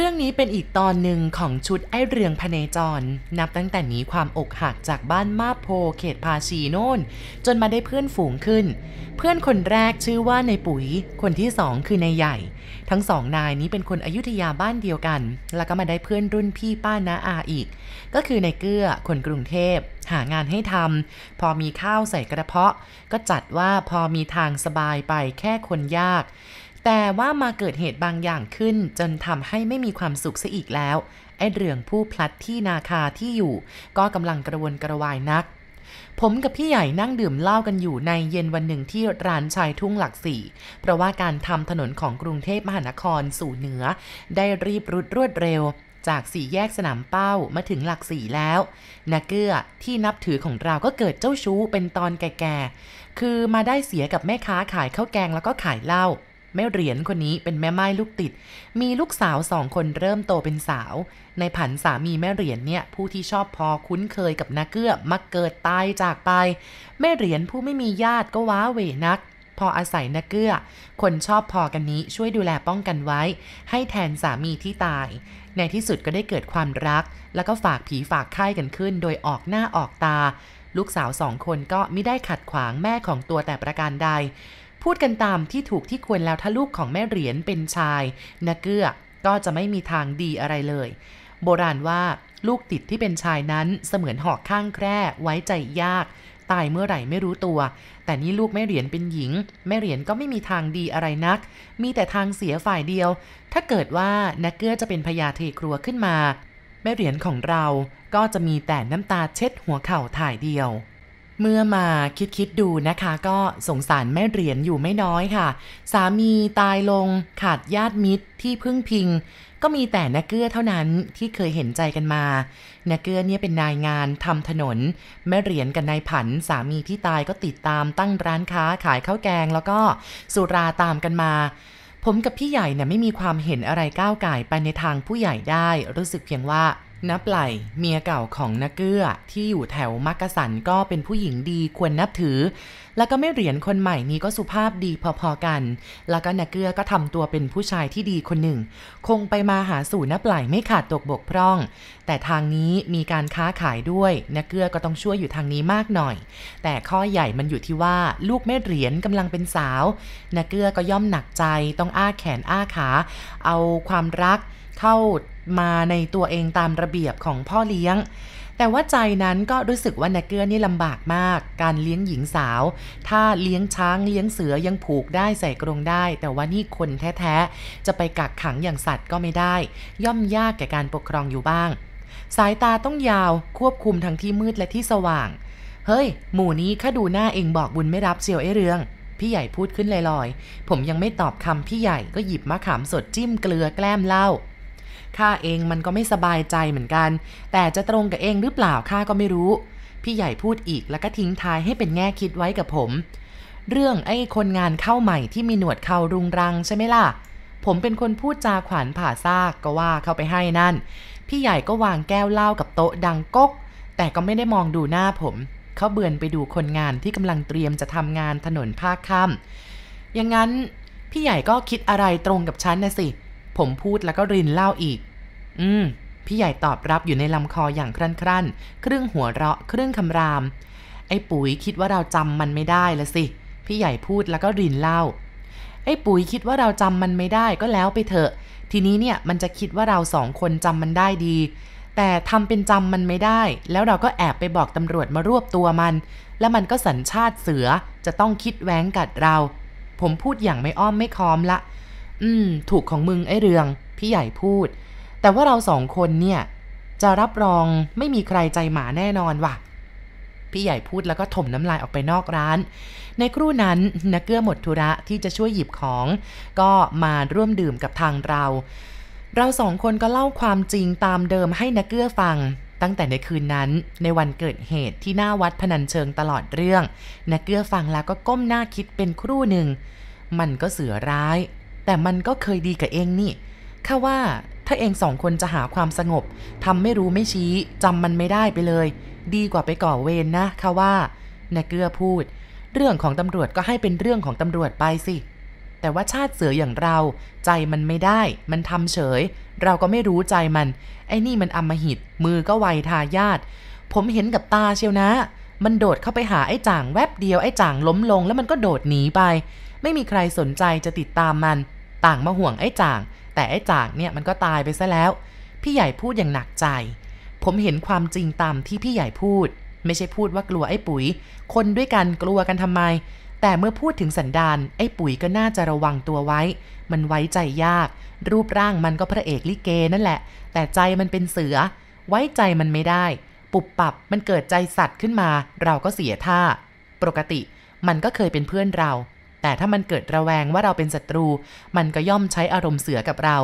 เรื่องนี้เป็นอีกตอนหนึ่งของชุดไอเรืองพเนจร นับตั้งแต่หนีความอกหักจากบ้านมาโพเขตภาชีโน่น จนมาได้เพื่อนฝูงขึ้น เพื่อนคนแรกชื่อว่าในปุ๋ย คนที่สองคือนายใหญ่ ทั้งสองนายนี้เป็นคนอยุธยาบ้านเดียวกัน แล้วก็มาได้เพื่อนรุ่นพี่ป้าน้าอาอีก ก็คือนายเกื้อคนกรุงเทพ หางานให้ทำพอมีข้าวใส่กระเพาะ ก็จัดว่าพอมีทางสบายไปแค่คนยาก แต่ว่ามาเกิดเหตุบางอย่างขึ้น จนทำให้ไม่มีความสุขซะอีกแล้ว ไอ้เรื่องผู้พลัดที่นาคาที่อยู่ ก็กำลังกระวนกระวายนัก ผมกับพี่ใหญ่นั่งดื่มเหล้ากันอยู่ในเย็นวันหนึ่งที่ร้านชายทุ่งหลักสี่เพราะว่าการทำถนนของกรุงเทพมหานครสู่เหนือ ได้รีบรุดรวดเร็วจากสี่แยกสนามเป้ามาถึงหลักสี่แล้วนาเกื้อที่นับถือของเราก็เกิดเจ้าชู้เป็นตอนแก่ๆ คือมาได้เสียกับแม่ค้าขายข้าวแกงแล้วก็ขายเหล้า แม่เหรียญคนนี้เป็นแม่ไม้ลูกติด มีลูกสาวสองคนเริ่มโตเป็นสาว ในผันสามีแม่เหรียญเนี่ยผู้ที่ชอบพอคุ้นเคยกับนาเกื้อมาเกิดตายจากไป แม่เหรียญผู้ไม่มีญาติก็ว้าเหวนัก พออาศัยนาเกื้อ คนชอบพอกันนี้ช่วยดูแลป้องกันไว้ ให้แทนสามีที่ตาย ในที่สุดก็ได้เกิดความรัก แล้วก็ฝากผีฝากไข้กันขึ้น โดยออกหน้าออกตาลูกสาวสองคนก็ไม่ได้ขัดขวางแม่ของตัวแต่ประการใด พูดกันตามที่ถูกที่ควรแล้วถ้าลูกของแม่เหรียญเป็นชายนาเกื้อก็จะไม่มีทางดีอะไรเลย โบราณว่าลูกติดที่เป็นชายนั้นเสมือนหอกข้างแคร่ไว้ใจยาก ตายเมื่อไหร่ไม่รู้ตัว แต่นี่ลูกแม่เหรียญเป็นหญิง แม่เหรียญก็ไม่มีทางดีอะไรนัก มีแต่ทางเสียฝ่ายเดียว ถ้าเกิดว่านักเกื้อจะเป็นพญาเทครัวขึ้นมา แม่เหรียญของเราก็จะมีแต่น้ำตาเช็ดหัวเข่าถ่ายเดียว เมื่อมาคิดคิดดูนะคะก็สงสารแม่เหรียญอยู่ไม่น้อยค่ะ สามีตายลงขาดญาติมิตรที่พึ่งพิง ก็มีแต่นาเกื้อเท่านั้นที่เคยเห็นใจกันมานาเกื้อเนี่ยเป็นนายงานทำถนน แม่เหรียญกับนายผัน สามีที่ตายก็ติดตามตั้งร้านค้าขายข้าวแกง แล้วก็สุราตามกันมาผมกับพี่ใหญ่เนี่ยไม่มีความเห็นอะไรก้าวไก่ไปในทางผู้ใหญ่ได้ รู้สึกเพียงว่า นับไหลเมียเก่าของนักเกื้อที่อยู่แถวมักกะสันก็เป็นผู้หญิงดีควรนับถือ แล้วก็ไม่เหรียญคนใหม่นี้ก็สุภาพดีพอๆกัน แล้วก็นักเกือก็ทำตัวเป็นผู้ชายที่ดีคนหนึ่ง คงไปมาหาสู่นับไหลไม่ขาดตกบกพร่อง แต่ทางนี้มีการค้าขายด้วยนักเกือก็ต้องช่วยอยู่ทางนี้มากหน่อย แต่ข้อใหญ่มันอยู่ที่ว่าลูกแม่เหรียญกำลังเป็นสาวนักเกือก็ย่อมหนักใจต้องอ้าแขนอ้าขา เอาความรักเข้ามาในตัวเองตามระเบียบของพ่อเลี้ยง แต่ว่าใจนั้นก็รู้สึกว่านาเกื้อนี่ลำบากมาก การเลี้ยงหญิงสาว ถ้าเลี้ยงช้างเลี้ยงเสือยังผูกได้ใส่กรงได้ แต่ว่านี่คนแท้ๆ จะไปกักขังอย่างสัตว์ก็ไม่ได้ ย่อมยากแก่การปกครองอยู่บ้าง สายตาต้องยาวควบคุมทั้งที่มืดและที่สว่าง เฮ้ย หมู่นี้ข้าดูหน้าเองบอกบุญไม่รับเสียวไอเรืองพี่ใหญ่พูดขึ้นลอยๆ ผมยังไม่ตอบคำพี่ใหญ่ก็หยิบมะขามสดจิ้มเกลือแกล้มเหล้า ข้าเองมันก็ไม่สบายใจเหมือนกัน แต่จะตรงกับเองหรือเปล่าข้าก็ไม่รู้ พี่ใหญ่พูดอีกแล้วก็ทิ้งท้ายให้เป็นแง่คิดไว้กับผม เรื่องไอ้คนงานเข้าใหม่ที่มีหนวดเขารุงรังใช่ไหมล่ะ ผมเป็นคนพูดจาขวานผ่าซากก็ว่าเข้าไปให้นั่น พี่ใหญ่ก็วางแก้วเหล้ากับโต๊ะดังก๊กแต่ก็ไม่ได้มองดูหน้าผมเขาเบือนไปดูคนงานที่กำลังเตรียมจะทำงานถนนภาคค่ำอย่างนั้นพี่ใหญ่ก็คิดอะไรตรงกับฉันนะสิ ผมพูดแล้วก็รินเหล้าอีก อืม พี่ใหญ่ตอบรับอยู่ในลำคออย่างครั่นครั่นๆ ครึ่งหัวเราะ ครึ่งคำราม ไอ้ปุ๋ยคิดว่าเราจำมันไม่ได้ละสิ พี่ใหญ่พูดแล้วก็รินเหล้า ไอ้ปุ๋ยคิดว่าเราจำมันไม่ได้ก็แล้วไปเถอะ ทีนี้เนี่ยมันจะคิดว่าเราสองคนจำมันได้ดี แต่ทำเป็นจำมันไม่ได้ แล้วเราก็แอบไปบอกตำรวจมารวบตัวมัน แล้วมันก็สัญชาติเสือ จะต้องคิดแว้งกัดเรา ผมพูดอย่างไม่อ้อมไม่ค้อมละ อืม ถูกของมึงไอ้เรือง พี่ใหญ่พูด แต่ว่าเราสองคนเนี่ย จะรับรองไม่มีใครใจหมาแน่นอนว่ะ พี่ใหญ่พูดแล้วก็ถมน้ำลายออกไปนอกร้าน ในครู่นั้นนักเกื้อหมดธุระที่จะช่วยหยิบของ ก็มาร่วมดื่มกับทางเรา เราสองคนก็เล่าความจริงตามเดิมให้นักเกื้อฟังตั้งแต่ในคืนนั้นในวันเกิดเหตุที่หน้าวัดพนัญเชิงตลอดเรื่องนักเกื้อฟังแล้วก็ก้มหน้าคิดเป็นครู่หนึ่ง มันก็เสือร้าย แต่มันก็เคยดีกับเองนี่ข้าว่า ถ้าเองสองคนจะหาความสงบทำไม่รู้ไม่ชี้จำมันไม่ได้ไปเลย ดีกว่าไปก่อเวรนนะข้าว่านักเกื้อพูด เรื่องของตำรวจก็ให้เป็นเรื่องของตำรวจไปสิ แต่ว่าชาติเสืออย่างเรา ใจมันไม่ได้ มันทำเฉย เราก็ไม่รู้ใจมัน ไอ้นี่มันอำมหิต มือก็ไวทายาทผมเห็นกับตาเชียวนะ มันโดดเข้าไปหาไอ้จ่างแวบเดียวไอ้จ่างล้มลงแล้วมันก็โดดหนีไป ไม่มีใครสนใจจะติดตามมัน ต่างมาห่วงไอ้จ่าง แต่ไอ้จางเนี่ยมันก็ตายไปซะแล้ว พี่ใหญ่พูดอย่างหนักใจ ผมเห็นความจริงตามที่พี่ใหญ่พูด ไม่ใช่พูดว่ากลัวไอ้ปุ๋ย คนด้วยกันกลัวกันทำไม แต่เมื่อพูดถึงสันดานไอ้ปุ๋ยก็น่าจะระวังตัวไว้ มันไว้ใจยาก รูปร่างมันก็พระเอกลิเกนั่นแหละ แต่ใจมันเป็นเสือ ไว้ใจมันไม่ได้ ปุบปับมันเกิดใจสัตว์ขึ้นมา เราก็เสียท่า ปกติ มันก็เคยเป็นเพื่อนเรา แต่ถ้ามันเกิดระแวงว่าเราเป็นศัตรู มันก็ย่อมใช้อารมณ์เสือกับเรา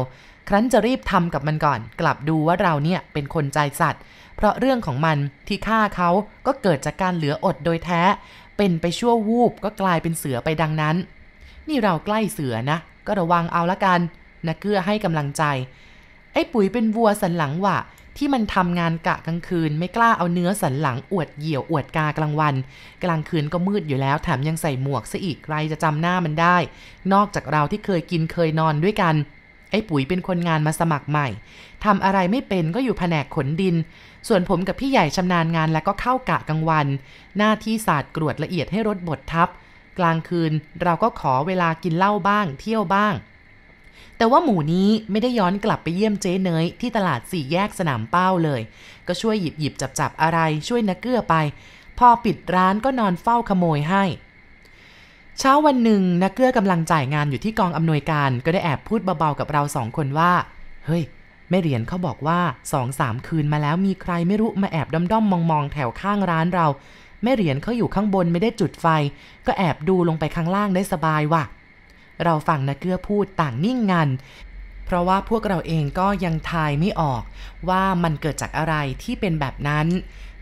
ครั้นจะรีบทำกับมันก่อน กลับดูว่าเราเนี่ยเป็นคนใจสัตว์ เพราะเรื่องของมันที่ฆ่าเขาก็เกิดจากการเหลืออดโดยแท้ เป็นไปชั่ววูบก็กลายเป็นเสือไปดังนั้น นี่เราใกล้เสือนะ ก็ระวังเอาละกันนะเกื้อให้กำลังใจ ไอ้ปุ๋ยเป็นวัวสันหลังหวะ ที่มันทำงานกะกลางคืน ไม่กล้าเอาเนื้อสันหลังอวดเหี่ยวอวดกากลางวัน กลางคืนก็มืดอยู่แล้วแถมยังใส่หมวกซะอีกใครจะจำหน้ามันได้ นอกจากเราที่เคยกินเคยนอนด้วยกัน ไอ้ปุ๋ยเป็นคนงานมาสมัครใหม่ทำอะไรไม่เป็นก็อยู่แผนกขนดิน ส่วนผมกับพี่ใหญ่ชำนาญงานแล้วก็เข้ากะกลางวัน หน้าที่ศาสตร์กรวดละเอียดให้รถบดทับ กลางคืนเราก็ขอเวลากินเหล้าบ้าง เที่ยวบ้าง แต่ว่าหมูนี้ไม่ได้ย้อนกลับไปเยี่ยมเจ๊เนยที่ตลาดสี่แยกสนามเป้าเลย ก็ช่วยหยิบหยิบจับจับอะไรช่วยนักเกื้อไป พอปิดร้านก็นอนเฝ้าขโมยให้ เช้าวันหนึ่งนักเกื้อกำลังจ่ายงานอยู่ที่กองอำนวยการก็ได้แอบพูดเบาๆกับเราสองคนว่า เฮ้ยแม่เหรียญเขาบอกว่าสองสามคืนมาแล้วมีใครไม่รู้มาแอบด้อมๆมองๆแถวข้างร้านเราแม่เหรียญเขาอยู่ข้างบนไม่ได้จุดไฟ ก็แอบดูลงไปข้างล่างได้สบายว่ะ เราฟังนักเกื้อพูดต่างนิ่งงัน เพราะว่าพวกเราเองก็ยังทายไม่ออกว่ามันเกิดจากอะไรที่เป็นแบบนั้น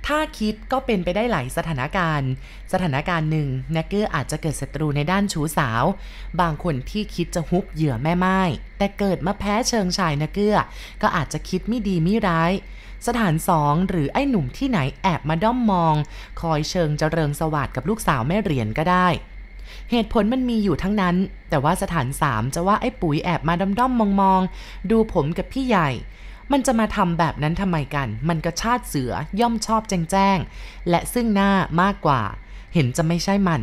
ถ้าคิดก็เป็นไปได้หลายสถานการณ์ สถานการณ์หนึ่งนักเกื้ออาจจะเกิดศัตรูในด้านชู้สาว บางคนที่คิดจะฮุบเหยื่อแม่ไม้แต่เกิดมาแพ้เชิงชายนักเกื้อ ก็อาจจะคิดไม่ดีไม่ร้ายสถานสองหรือไอ้หนุ่มที่ไหนแอบมาด้อมมอง คอยเชิงเจริญสวัสดิกับลูกสาวแม่เหรียญก็ได้ เหตุผลมันมีอยู่ทั้งนั้น แต่ว่าสถานสามจะว่าไอ้ปุ๋ยแอบมาด้อมด้อมมองมองๆ ดูผมกับพี่ใหญ่ มันจะมาทำแบบนั้นทำไมกัน มันก็ชาติเสือย่อมชอบแจ้งแจ้งๆและซึ่งหน้ามากกว่า เห็นจะไม่ใช่มัน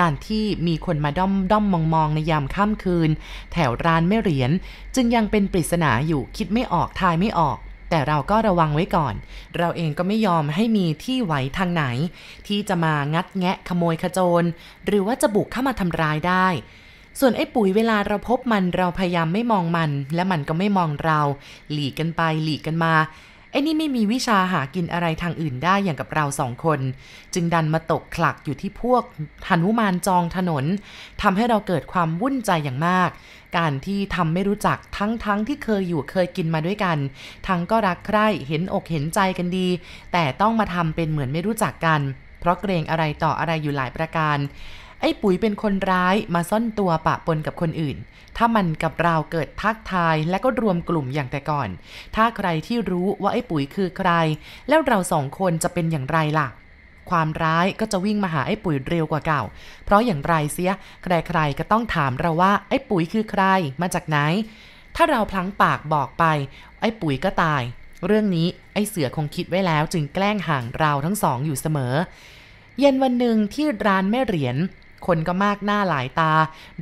การที่มีคนมาด้อมด้อมมองมองๆในยามค่ำคืน แถวร้านแม่เหรียญจึงยังเป็นปริศนาอยู่คิดไม่ออกทายไม่ออก แต่เราก็ระวังไว้ก่อน เราเองก็ไม่ยอมให้มีที่ไหวทางไหน ที่จะมางัดแงะขโมยขโจร หรือว่าจะบุกเข้ามาทำร้ายได้ ส่วนไอ้ปุ๋ยเวลาเราพบมันเราพยายามไม่มองมัน และมันก็ไม่มองเรา หลีกกันไปหลีกกันมา อ้นี่ไม่มีวิชาหากินอะไรทางอื่นได้อย่างกับเราสองคน จึงดันมาตกขลักอยู่ที่พวกหนุมานจองถนนทำให้เราเกิดความวุ่นใจอย่างมาก การที่ทำไม่รู้จักทั้งทั้งที่เคยอยู่เคยกินมาด้วยกัน ทั้งก็รักใคร่เห็นอกเห็นใจกันดี แต่ต้องมาทำเป็นเหมือนไม่รู้จักกัน เพราะเกรงอะไรต่ออะไรอยู่หลายประการ ไอ้ปุ๋ยเป็นคนร้ายมาซ่อนตัวปะปนกับคนอื่น ถ้ามันกับเราเกิดทักทายและก็รวมกลุ่มอย่างแต่ก่อน ถ้าใครที่รู้ว่าไอ้ปุ๋ยคือใคร แล้วเราสองคนจะเป็นอย่างไรล่ะ ความร้ายก็จะวิ่งมาหาไอ้ปุ๋ยเร็วกว่าเก่า เพราะอย่างไรเสีย ใครๆก็ต้องถามเราว่าไอ้ปุ๋ยคือใคร มาจากไหน ถ้าเราพลั้งปากบอกไป ไอ้ปุ๋ยก็ตาย เรื่องนี้ไอ้เสือคงคิดไว้แล้วจึงแกล้งห่างเราทั้งสองอยู่เสมอ เย็นวันหนึ่งที่ร้านแม่เหรียญ คนก็มากหน้าหลายตา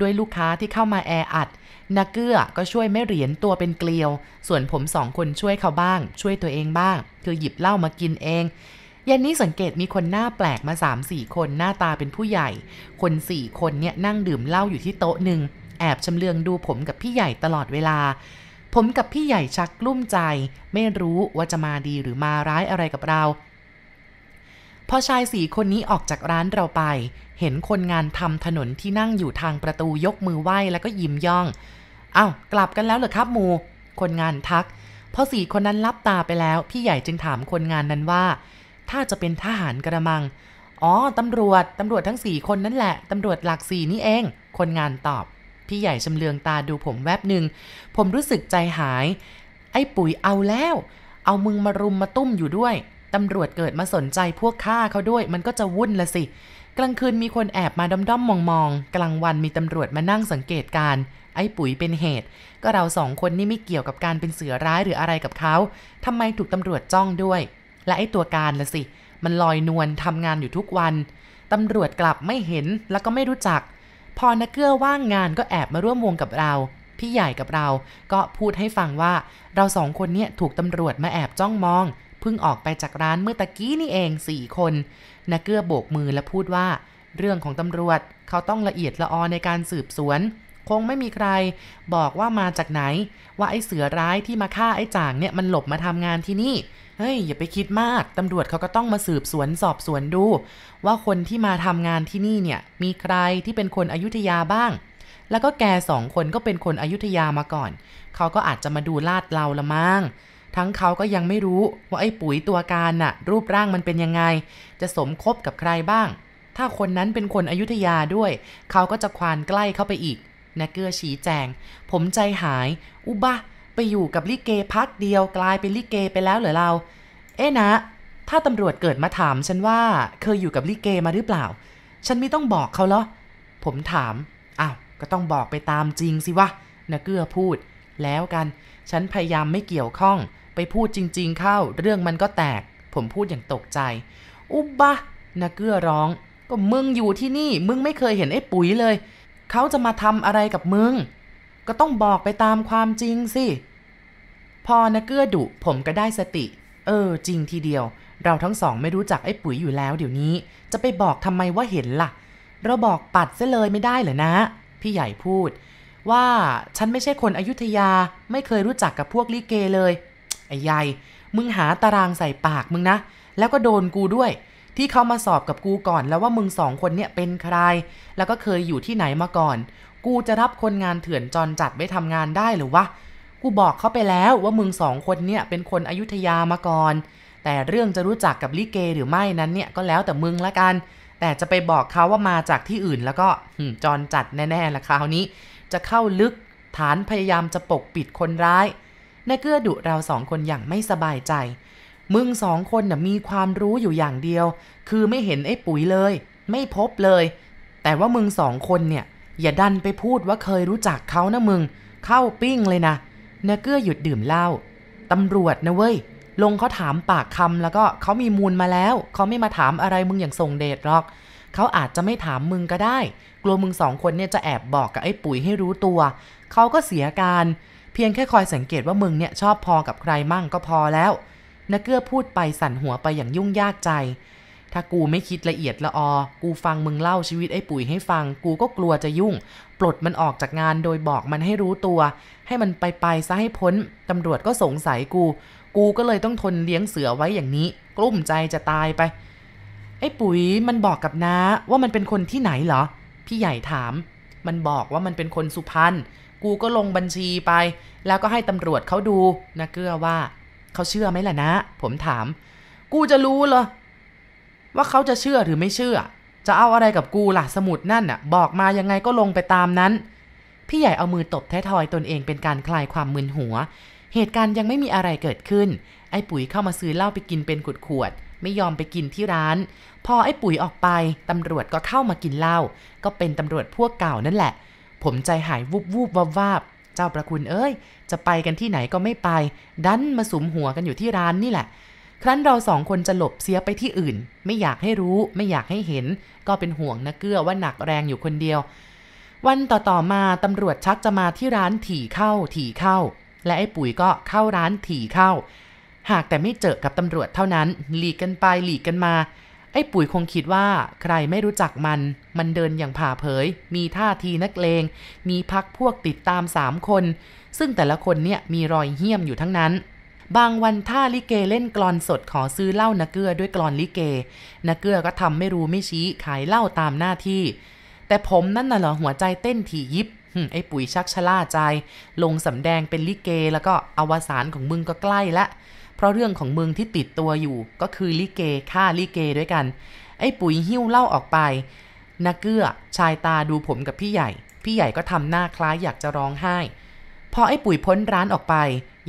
ด้วยลูกค้าที่เข้ามาแออัดนาเกื้อก็ช่วยแม่เหรียญตัวเป็นเกลียว ส่วนผมสองคนช่วยเขาบ้าง ช่วยตัวเองบ้าง คือหยิบเหล้ามากินเองย็นนี้สังเกตมีคนหน้าแปลกมา 3-4 คนหน้าตาเป็นผู้ใหญ่ คน4คนเนี่ยนั่งดื่มเหล้าอยู่ที่โต๊ะหนึ่งแอบชำเลืองดูผมกับพี่ใหญ่ตลอดเวลา ผมกับพี่ใหญ่ชักกลุ้มใจ ไม่รู้ว่าจะมาดีหรือมาร้ายอะไรกับเรา พอชายสี่คนนี้ออกจากร้านเราไป เห็นคนงานทำถนนที่นั่งอยู่ทางประตูยกมือไหว้แล้วก็ยิ้มย่องเอา้ากลับกันแล้วเหรอครับมูคนงานทักพอสี่คนนั้นลับตาไปแล้ว พี่ใหญ่จึงถามคนงานนั้นว่า ถ้าจะเป็นทหารกระมัง อ๋อตำรวจตำรวจทั้งสี่คนนั่นแหละตำรวจหลักสี่นี่เอง คนงานตอบ พี่ใหญ่ชำเลืองตาดูผมแวบหนึ่งผมรู้สึกใจหาย ไอ้ปุ๋ยเอาแล้ว เอามึงมารุมมาตุ้มอยู่ด้วย ตำรวจเกิดมาสนใจพวกข้าเขาด้วย มันก็จะวุ่นละสิ กลางคืนมีคนแอบมาด้อมๆมองๆ กลางวันมีตำรวจมานั่งสังเกตการไอ้ปุ๋ยเป็นเหตุ ก็เราสองคนนี่ไม่เกี่ยวกับการเป็นเสือร้ายหรืออะไรกับเขาทำไมถูกตำรวจจ้องด้วย และไอ้ตัวการละสิ มันลอยนวลทำงานอยู่ทุกวันตำรวจกลับไม่เห็นแล้วก็ไม่รู้จัก พอนักเกื้อว่างงานก็แอบมาร่วมวงกับเรา พี่ใหญ่กับเรา ก็พูดให้ฟังว่า เราสองคนเนี่ยถูกตำรวจมาแอบจ้องมอง พิ่งออกไปจากร้านเมื่อตะกี้นี่เองสี่คนนักเกื้อโบกมือและพูดว่า เรื่องของตำรวจเขาต้องละเอียดละออในการสืบสวน คงไม่มีใคร บอกว่ามาจากไหน ว่าไอ้เสือร้ายที่มาฆ่าไอ้จ่างเนี่ยมันหลบมาทำงานที่นี่เฮ้ยอย่าไปคิดมาก ตำรวจเขาก็ต้องมาสืบสวนสอบสวนดู ว่าคนที่มาทำงานที่นี่เนี่ย มีใครที่เป็นคนอยุธยาบ้าง แล้วก็แกสองคนก็เป็นคนอยุธยามาก่อน เขาก็อาจจะมาดูลาดเราละมั้ง ทั้งเขาก็ยังไม่รู้ว่าไอ้ปุ๋ยตัวการน่ะ รูปร่างมันเป็นยังไง จะสมคบกับใครบ้าง ถ้าคนนั้นเป็นคนอยุธยาด้วย เขาก็จะควานใกล้เข้าไปอีกนะเกื้อชี้แจง ผมใจหาย อุบะ ไปอยู่กับลิเกพักเดียวกลายเป็นลิเกไปแล้วเหรอเรา เอ๊ะนะ ถ้าตำรวจเกิดมาถามฉันว่าเคยอยู่กับลิเกมาหรือเปล่า ฉันไม่ต้องบอกเขาเหรอ ผมถาม อ้าว ก็ต้องบอกไปตามจริงสิวะนะเกื้อพูด แล้วกัน ฉันพยายามไม่เกี่ยวข้อง ไปพูดจริง ๆ เข้า เรื่องมันก็แตก ผมพูดอย่างตกใจ อุบะนะเกื้อร้อง ก็มึงอยู่ที่นี่ มึงไม่เคยเห็นไอ้ปุ๋ยเลย เขาจะมาทำอะไรกับมึง ก็ต้องบอกไปตามความจริงสิ พอนะเกื้อดุผมก็ได้สติ เออ จริงทีเดียว เราทั้งสองไม่รู้จักไอ้ปุ๋ยอยู่แล้ว เดี๋ยวนี้ จะไปบอกทำไมว่าเห็นล่ะ เราบอกปัดซะเลยไม่ได้เหรอนะ พี่ใหญ่พูดว่าฉันไม่ใช่คนอยุธยาไม่เคยรู้จักกับพวกลิเกเลย ไอ้ใหญ่มึงหาตารางใส่ปากมึงนะ แล้วก็โดนกูด้วย ที่เขามาสอบกับกูก่อนแล้วว่ามึงสองคนเนี่ยเป็นใคร แล้วก็เคยอยู่ที่ไหนมาก่อน กูจะรับคนงานเถื่อนจรจัดไว้ทำงานได้หรือวะ กูบอกเขาไปแล้วว่ามึงสองคนเนี่ยเป็นคนอยุธยามาก่อน แต่เรื่องจะรู้จักกับลิเกหรือไม่นั้นเนี่ยก็แล้วแต่มึงละกัน แต่จะไปบอกเขาว่ามาจากที่อื่นแล้วก็จรจัดแน่ๆละคราวนี้ จะเข้าลึกฐานพยายามจะปกปิดคนร้าย นายเกื้อดุเราสองคนอย่างไม่สบายใจ มึงสองคนน่ะมีความรู้อยู่อย่างเดียว คือไม่เห็นไอ้ปุ๋ยเลย ไม่พบเลย แต่ว่ามึงสองคนเนี่ย อย่าดันไปพูดว่าเคยรู้จักเขานะมึง เข้าปิ้งเลยนะเนเกื้อหยุดดื่มเหล้าตำรวจนะเว้ย ลงเขาถามปากคำแล้วก็เขามีมูลมาแล้ว เขาไม่มาถามอะไรมึงอย่างทรงเดชหรอก เขาอาจจะไม่ถามมึงก็ได้ กลัวมึงสองคนเนี่ยจะแอบบอกกับไอ้ปุ๋ยให้รู้ตัว เขาก็เสียการ เพียงแค่คอยสังเกตว่ามึงเนี่ยชอบพอกับใครมั่งก็พอแล้วนักเกื้อพูดไปสั่นหัวไปอย่างยุ่งยากใจ ถ้ากูไม่คิดละเอียดละออ กูฟังมึงเล่าชีวิตไอ้ปุ๋ยให้ฟัง กูก็กลัวจะยุ่ง ปลดมันออกจากงานโดยบอกมันให้รู้ตัว ให้มันไปไปซะให้พ้น ตำรวจก็สงสัยกู กูก็เลยต้องทนเลี้ยงเสือไว้อย่างนี้ กลุ้มใจจะตายไป ไอ้ปุ๋ยมันบอกกับน้าว่ามันเป็นคนที่ไหนเหรอ พี่ใหญ่ถาม มันบอกว่ามันเป็นคนสุพรรณ กูก็ลงบัญชีไป แล้วก็ให้ตำรวจเขาดูนะเกื้อว่าเขาเชื่อไหมล่ะนะ ผมถาม กูจะรู้เหรอว่าเขาจะเชื่อหรือไม่เชื่อ จะเอาอะไรกับกูล่ะสมุดนั่นน่ะ บอกมายังไงก็ลงไปตามนั้น พี่ใหญ่เอามือตบแท้ทอยตนเองเป็นการคลายความมึนหัว เหตุการณ์ยังไม่มีอะไรเกิดขึ้น ไอ้ปุ๋ยเข้ามาซื้อเหล้าไปกินเป็นขวดๆไม่ยอมไปกินที่ร้าน พอไอ้ปุ๋ยออกไป ตำรวจก็เข้ามากินเหล้าก็เป็นตำรวจพวกเก่านั่นแหละ ผมใจหายวูบวูบวาบวาบเจ้าประคุณเอ้ย จะไปกันที่ไหนก็ไม่ไป ดันมาสุมหัวกันอยู่ที่ร้านนี่แหละ ครั้นเราสองคนจะหลบเสียไปที่อื่น ไม่อยากให้รู้ไม่อยากให้เห็น ก็เป็นห่วงนะเกื้อว่าหนักแรงอยู่คนเดียว วันต่อๆมาตำรวจชักจะมาที่ร้านถี่เข้าถี่เข้า และไอ้ปุ๋ยก็เข้าร้านถี่เข้า หากแต่ไม่เจอกับตำรวจเท่านั้น หลีกกันไปหลีกกันมา ไอ้ปุ๋ยคงคิดว่าใครไม่รู้จักมัน มันเดินอย่างผ่าเผย มีท่าทีนักเลง มีพักพวกติดตามสามคน ซึ่งแต่ละคนเนี่ยมีรอยเหี้ยมอยู่ทั้งนั้น บางวันท่าลิเกเล่นกลอนสดขอซื้อเหล้านาเกือด้วยกลอนลิเกนาเกือก็ทำไม่รู้ไม่ชี้ขายเหล้าตามหน้าที่ แต่ผมนั่นน่ะเหรอหัวใจเต้นถี่ยิบไอ้ปุ๋ยชักชะล่าใจ ลงสำแดงเป็นลิเกแล้วก็อวสานของมึงก็ใกล้ละ เพราะเรื่องของมึงที่ติดตัวอยู่ ก็คือลิเกฆ่าลิเกด้วยกัน ไอ้ปุ๋ยหิ้วเหล้าออกไปนาเกื้อชายตาดูผมกับพี่ใหญ่ พี่ใหญ่ก็ทำหน้าคล้ายอยากจะร้องไห้ พอไอ้ปุ๋ยพ้นร้านออกไป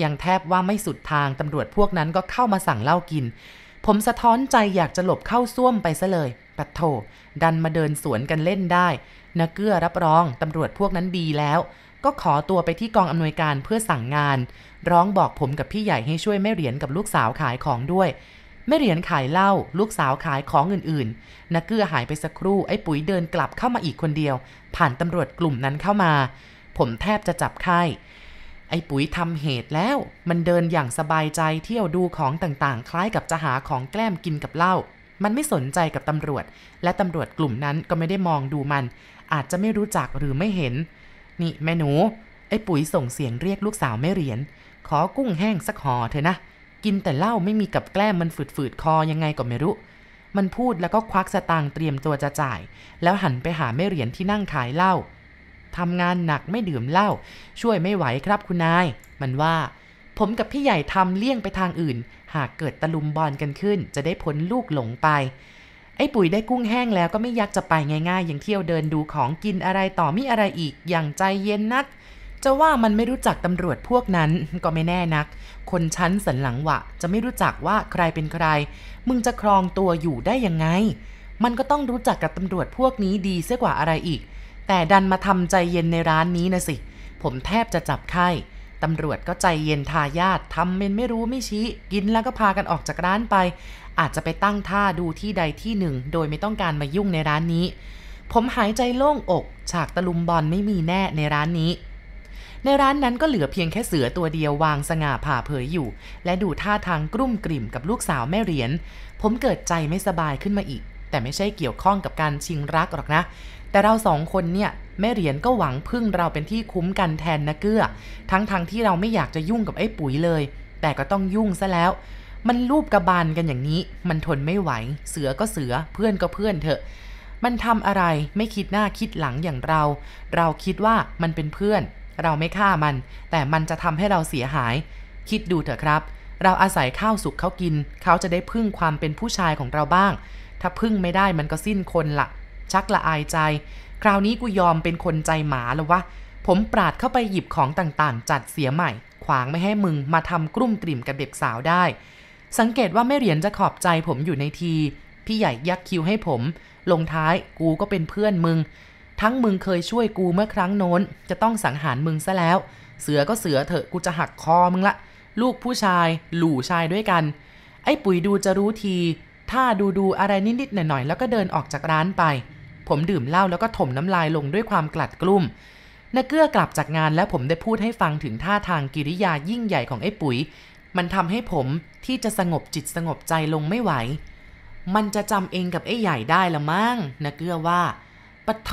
ยังแทบว่าไม่สุดทางตำรวจพวกนั้นก็เข้ามาสั่งเหล้ากิน ผมสะท้อนใจอยากจะหลบเข้าซ่วมไปซะเลยปัดโถดันมาเดินสวนกันเล่นได้นะเกื้อรับรองตำรวจพวกนั้นดีแล้ว ก็ขอตัวไปที่กองอำนวยการเพื่อสั่งงาน ร้องบอกผมกับพี่ใหญ่ให้ช่วยแม่เหรียญกับลูกสาวขายของด้วยแม่เหรียญขายเหล้าลูกสาวขายของอื่นๆนักเกื้อหายไปสักครู่ไอ้ปุ๋ยเดินกลับเข้ามาอีกคนเดียว ผ่านตำรวจกลุ่มนั้นเข้ามา ผมแทบจะจับไข้ไอ้ปุ๋ยทำเหตุแล้ว มันเดินอย่างสบายใจเที่ยวดูของต่างๆ คล้ายกับจะหาของแกล้มกินกับเหล้ามันไม่สนใจกับตำรวจ และตำรวจกลุ่มนั้นก็ไม่ได้มองดูมัน อาจจะไม่รู้จักหรือไม่เห็น นี่แม่หนู ไอ้ปุ๋ยส่งเสียงเรียกลูกสาวแม่เหรียญ ขอกุ้งแห้งสักห่อเถอะนะ กินแต่เหล้าไม่มีกับแกล้มมันฝืดๆคอยังไงก็ไม่รู้ มันพูดแล้วก็ควักสตางค์เตรียมตัวจะจ่าย แล้วหันไปหาแม่เหรียญที่นั่งขายเหล้าทำงานหนักไม่ดื่มเหล้าช่วยไม่ไหวครับคุณนาย มันว่า ผมกับพี่ใหญ่ทำเลี่ยงไปทางอื่น หากเกิดตะลุมบอลกันขึ้น จะได้พ้นลูกหลงไป ไอ้ปุ๋ยได้กุ้งแห้งแล้วก็ไม่ยักจะไปง่ายๆ อย่างเที่ยวเดินดูของกินอะไรต่อมีอะไรอีกอย่างใจเย็นนัก จะว่ามันไม่รู้จักตำรวจพวกนั้นก็ไม่แน่นัก คนชั้นสันหลังวะ จะไม่รู้จักว่าใครเป็นใคร มึงจะครองตัวอยู่ได้ยังไง มันก็ต้องรู้จักกับตำรวจพวกนี้ดีเสียกว่าอะไรอีก แต่ดันมาทำใจเย็นในร้านนี้นะสิ ผมแทบจะจับไข้ ตำรวจก็ใจเย็นทายาททำเป็นไม่รู้ไม่ชี้ กินแล้วก็พากันออกจากร้านไป อาจจะไปตั้งท่าดูที่ใดที่หนึ่ง โดยไม่ต้องการมายุ่งในร้านนี้ ผมหายใจโล่งอก ฉากตะลุมบอลไม่มีแน่ในร้านนี้ ในร้านนั้นก็เหลือเพียงแค่เสือตัวเดียววางสง่าผ่าเผยอยู่ และดูท่าทางกรุ่มกริ่มกับลูกสาวแม่เหรียญ ผมเกิดใจไม่สบายขึ้นมาอีก แต่ไม่ใช่เกี่ยวข้องกับการชิงรักหรอกนะ แต่เราสองคนเนี่ย แม่เหรียญก็หวังพึ่งเราเป็นที่คุ้มกันแทนนะเกื้อ ทั้งๆทที่เราไม่อยากจะยุ่งกับไอ้ปุ๋ยเลย แต่ก็ต้องยุ่งซะแล้ว มันรูปกระบาลกันอย่างนี้ มันทนไม่ไหว เสือก็เสือเพื่อนก็เพื่อนเถอะ มันทำอะไรไม่คิดหน้าคิดหลังอย่างเรา เราคิดว่ามันเป็นเพื่อน เราไม่ฆ่ามัน แต่มันจะทำให้เราเสียหาย คิดดูเถอะครับ เราอาศัยข้าวสุกเขากิน เขาจะได้พึ่งความเป็นผู้ชายของเราบ้าง ถ้าพึ่งไม่ได้มันก็สิ้นคนละชักละอายใจ คราวนี้กูยอมเป็นคนใจหมาแล้ววะ ผมปราดเข้าไปหยิบของต่างๆ จัดเสียใหม่ ขวางไม่ให้มึงมาทำกลุ่มกลิ่มกับเด็กสาวได้ สังเกตว่าแม่เหรียญจะขอบใจผมอยู่ในที พี่ใหญ่ยักคิวให้ผม ลงท้ายกูก็เป็นเพื่อนมึง ทั้งมึงเคยช่วยกูเมื่อครั้งโน้น จะต้องสังหารมึงซะแล้ว เสือก็เสือเถอะกูจะหักคอมึงละ ลูกผู้ชาย หลู่ชายด้วยกัน ไอ้ปุ๋ยดูจะรู้ที ถ้าดูดูอะไรนิดๆหน่อยๆแล้วก็เดินออกจากร้านไป ผมดื่มเหล้าแล้วก็ถมน้ำลายลงด้วยความกลัดกลุ้มนาเกื้อกลับจากงานแล้วผมได้พูดให้ฟังถึงท่าทางกิริยายิ่งใหญ่ของไอ้ปุ๋ย มันทำให้ผมที่จะสงบจิตสงบใจลงไม่ไหว มันจะจำเองกับไอ้ใหญ่ได้ละมั้งนาเกื้อว่าปะโท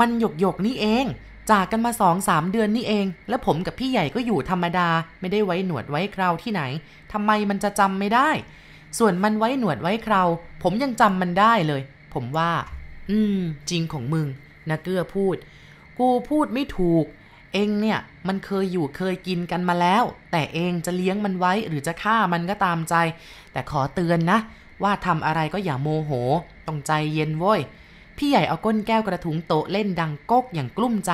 มันหยกหยกนี่เอง จากกันมาสองสามเดือนนี่เอง แล้วผมกับพี่ใหญ่ก็อยู่ธรรมดา ไม่ได้ไว้หนวดไว้คราวที่ไหนทำไมมันจะจำไม่ได้ ส่วนมันไว้หนวดไว้คราวผมยังจำมันได้เลย ผมว่า อืม จริงของมึงนาเกื้อพูด กูพูดไม่ถูก เองเนี่ย มันเคยอยู่เคยกินกันมาแล้ว แต่เองจะเลี้ยงมันไว้หรือจะฆ่ามันก็ตามใจ แต่ขอเตือนนะ ว่าทำอะไรก็อย่าโมโห ต้องใจเย็นโว้ยพี่ใหญ่เอาก้นแก้วกระทุงโต๊ะเล่นดังก๊กอย่างกลุ้มใจ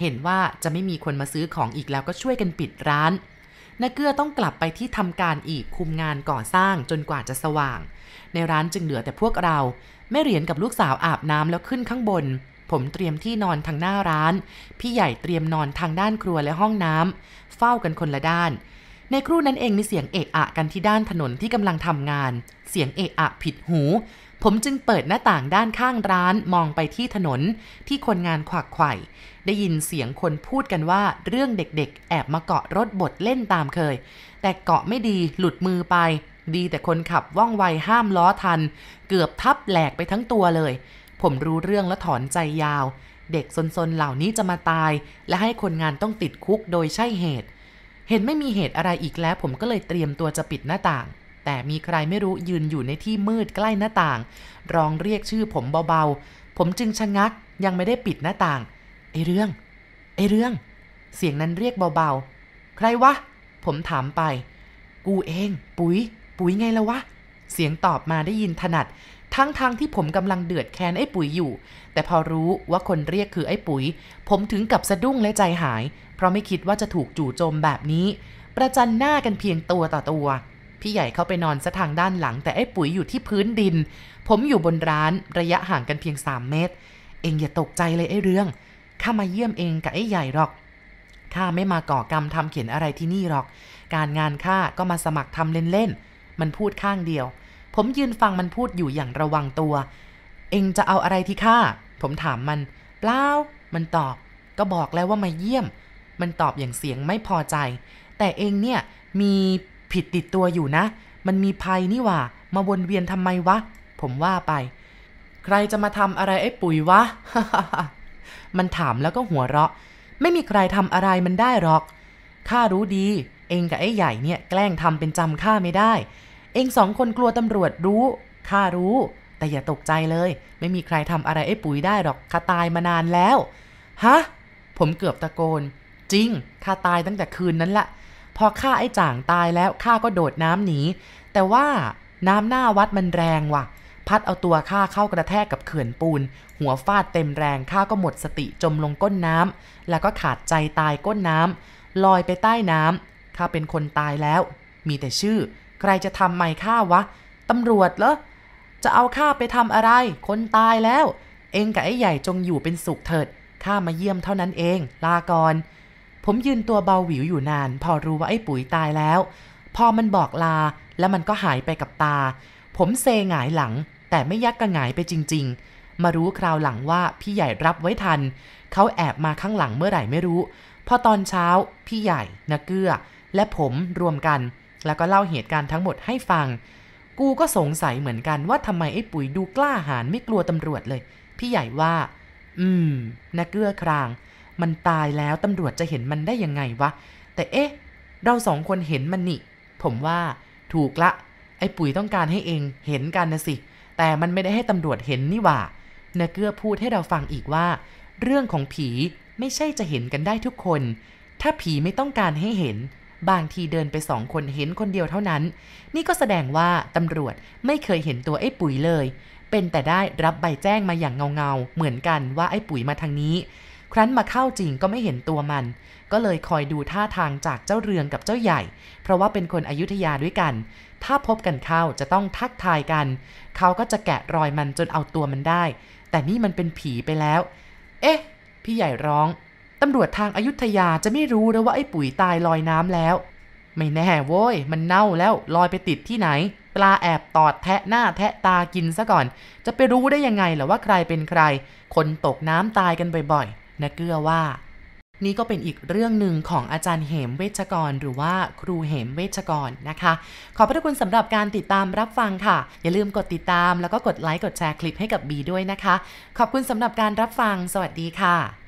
เห็นว่าจะไม่มีคนมาซื้อของอีกแล้วก็ช่วยกันปิดร้านนาเกื้อต้องกลับไปที่ทำการอีกคุมงานก่อสร้างจนกว่าจะสว่าง ในร้านจึงเหลือแต่พวกเรา แม่เหรียญกับลูกสาวอาบน้ำแล้วขึ้นข้างบน ผมเตรียมที่นอนทางหน้าร้าน พี่ใหญ่เตรียมนอนทางด้านครัวและห้องน้ำเฝ้ากันคนละด้าน ในครู่นั้นเองมีเสียงเอะอะกันที่ด้านถนนที่กำลังทำงาน เสียงเอะอะผิดหู ผมจึงเปิดหน้าต่างด้านข้างร้านมองไปที่ถนนที่คนงานขวักไข่ได้ยินเสียงคนพูดกันว่าเรื่องเด็กๆ แอบมาเกาะรถบดเล่นตามเคย แต่เกาะไม่ดีหลุดมือไป ดีแต่คนขับว่องไวห้ามล้อทัน เกือบทับแหลกไปทั้งตัวเลย ผมรู้เรื่องและถอนใจยาว เด็กซนๆเหล่านี้จะมาตาย และให้คนงานต้องติดคุกโดยใช่เหตุ เห็นไม่มีเหตุอะไรอีกแล้ว ผมก็เลยเตรียมตัวจะปิดหน้าต่าง แต่มีใครไม่รู้ยืนอยู่ในที่มืดใกล้หน้าต่าง ร้องเรียกชื่อผมเบาๆ ผมจึงชะงักยังไม่ได้ปิดหน้าต่างไอเรื่องไอเรื่อง เสียงนั้นเรียกเบาๆ ใครวะ ผมถามไป กูเอง ปุ๋ย ปุ๋ยไงละวะ เสียงตอบมาได้ยินถนัด ทั้งๆทที่ผมกำลังเดือดแค้นไอ้ปุ๋ยอยู่ แต่พอรู้ว่าคนเรียกคือไอ้ปุ๋ย ผมถึงกับสะดุ้งและใจหาย เพราะไม่คิดว่าจะถูกจู่โจมแบบนี้ ประจันหน้ากันเพียงตัวต่อตัว พี่ใหญ่เข้าไปนอนซะทางด้านหลัง แต่ไอ้ปุ๋ยอยู่ที่พื้นดิน ผมอยู่บนร้านระยะห่างกันเพียง 3 เมตร เองอย่าตกใจเลยไอ้เรื่องข้ามาเยี่ยมเองกับไอ้ใหญ่หรอกข้าไม่มาก่อกรรมทำเขียนอะไรที่นี่หรอก การงานข้าก็มาสมัครทำเล่นๆ มันพูดข้างเดียว ผมยืนฟังมันพูดอยู่อย่างระวังตัว เองจะเอาอะไรที่ข้าผมถามมัน เปล่า มันตอบ ก็บอกแล้วว่ามาเยี่ยม มันตอบอย่างเสียงไม่พอใจ แต่เองเนี่ยมีผิดติดตัวอยู่นะ มันมีภัยนี่ว่า มาวนเวียนทำไมวะ ผมว่าไป ใครจะมาทำอะไรไอ้ปุ๋ยวะ มันถามแล้วก็หัวเราะ ไม่มีใครทำอะไรมันได้หรอก ข้ารู้ดี เองกับไอ้ใหญ่เนี่ยแกล้งทำเป็นจำข้าไม่ได้ เองสองคนกลัวตำรวจรู้ข้ารู้ แต่อย่าตกใจเลย ไม่มีใครทำอะไรไอ้ปุ๋ยได้หรอกข้าตายมานานแล้ว ฮะ ผมเกือบตะโกน จริงข้าตายตั้งแต่คืนนั้นละ พอข้าไอ้จ่างตายแล้วข้าก็โดดน้ำหนี แต่ว่าน้ำหน้าวัดมันแรงว่ะ พัดเอาตัวข้าเข้ากระแทกกับเขื่อนปูน หัวฟาดเต็มแรงข้าก็หมดสติจมลงก้นน้ำแล้วก็ขาดใจตายก้นน้ำลอยไปใต้น้ำข้าเป็นคนตายแล้ว มีแต่ชื่อ ใครจะทำไม่ข้าวะตำรวจเหรอ จะเอาข้าไปทำอะไร คนตายแล้ว เองกับไอ้ใหญ่จงอยู่เป็นสุขเถิด ข้ามาเยี่ยมเท่านั้นเอง ลาก่อนผมยืนตัวเบาหวิวอยู่นาน พอรู้ว่าไอ้ปุ๋ยตายแล้ว พอมันบอกลาแล้วมันก็หายไปกับตา ผมเซหงายหลัง แต่ไม่ยักกระหงายไปจริง ๆ มารู้คราวหลังว่าพี่ใหญ่รับไว้ทัน เขาแอบมาข้างหลังเมื่อไหร่ไม่รู้ พอตอนเช้าพี่ใหญ่นาเกื้อ และผมรวมกัน แล้วก็เล่าเหตุการณ์ทั้งหมดให้ฟัง กูก็สงสัยเหมือนกันว่าทำไมไอ้ปุ๋ยดูกล้าหาญไม่กลัวตำรวจเลย พี่ใหญ่ว่า อืมนาเกื้อคราง มันตายแล้วตำรวจจะเห็นมันได้ยังไงวะ แต่เอ๊ะ เราสองคนเห็นมันนี่ ผมว่า ถูกละ ไอ้ปุ๋ยต้องการให้เองเห็นกันนะสิ แต่มันไม่ได้ให้ตำรวจเห็นนี่หว่าเนเกื้อพูดให้เราฟังอีกว่า เรื่องของผีไม่ใช่จะเห็นกันได้ทุกคน ถ้าผีไม่ต้องการให้เห็น บางทีเดินไปสองคนเห็นคนเดียวเท่านั้น นี่ก็แสดงว่าตำรวจไม่เคยเห็นตัวไอ้ปุ๋ยเลย เป็นแต่ได้รับใบแจ้งมาอย่างเงาๆ เหมือนกันว่าไอ้ปุ๋ยมาทางนี้ ครั้นมาเข้าจริงก็ไม่เห็นตัวมัน ก็เลยคอยดูท่าทางจากเจ้าเรืองกับเจ้าใหญ่ เพราะว่าเป็นคนอยุธยาด้วยกัน ถ้าพบกันเข้าจะต้องทักทายกัน เขาก็จะแกะรอยมันจนเอาตัวมันได้ แต่นี่มันเป็นผีไปแล้ว เอ๊ะ พี่ใหญ่ร้อง ตำรวจทางอายุทยาจะไม่รู้แล้วว่าไอ้ปุ๋ยตายลอยน้ำแล้ว ไม่แน่โว้ย มันเน่าแล้วลอยไปติดที่ไหน ปลาแอบตอดแทะหน้าแทะตากินซะก่อน จะไปรู้ได้ยังไงหรอว่าใครเป็นใคร คนตกน้ำตายกันบ่อยๆนะเกื้อว่า นี่ก็เป็นอีกเรื่องหนึ่งของอาจารย์เหมเวชกร หรือว่าครูเหมเวชกรนะคะ ขอบพระคุณสำหรับการติดตามรับฟังค่ะ อย่าลืมกดติดตามแล้วก็กดไลค์กดแชร์คลิปให้กับบีด้วยนะคะ ขอบคุณสำหรับการรับฟัง สวัสดีค่ะ